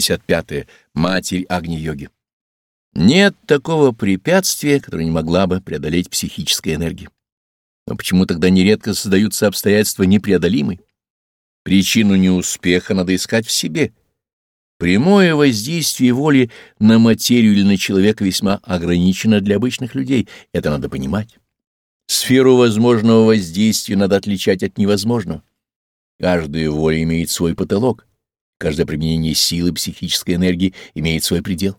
55. -е. Матерь Агни-йоги. Нет такого препятствия, которое не могла бы преодолеть психическая энергия. Но почему тогда нередко создаются обстоятельства непреодолимые? Причину неуспеха надо искать в себе. Прямое воздействие воли на материю или на человека весьма ограничено для обычных людей, это надо понимать. Сферу возможного воздействия надо отличать от невозможного. Каждая воля имеет свой потолок, каждое применение силы психической энергии имеет свой предел.